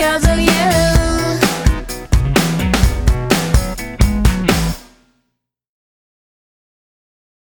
because of you.